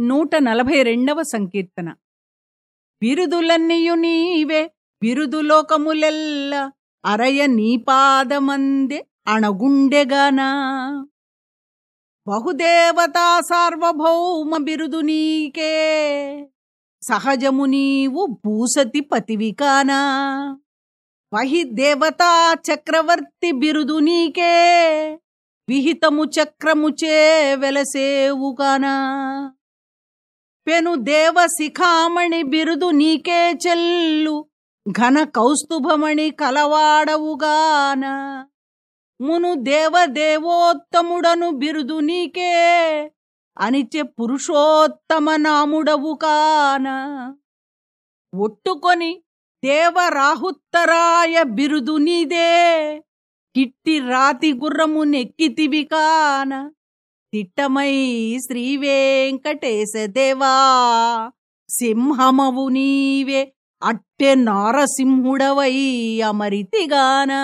నూట నలభై రెండవ సంకీర్తన. బిరుదులన్నీయు నీవే బిరుదులోకములెల్ల అరయ నీపాదమందే అణగుండెగానా. బహుదేవతా సార్వభౌమ బిరుదు నీకే సహజము నీవు భూసతి పతివికానా. వహి దేవతా చక్రవర్తి బిరుదు నీకే విహితము చక్రముచే వెలసేవుగానా. పెను దేవ శిఖామణి బిరుదు నీకే చెల్లు ఘన కౌస్తుభమణి కలవాడవుగాన. మును దేవదేవోత్తముడను బిరుదు నీకే అనిచె పురుషోత్తమ నాముడవు కాన ఒట్టుకొని దేవరాహుత్తరాయ బిరుదు నీదే కిట్టి రాతి గుర్రము నెక్కితివి కాన. తిట్టమై శ్రీ వెంకటేశ సింహమవు నీవే అట్టె నారసింహుడవై అమరితిగానా.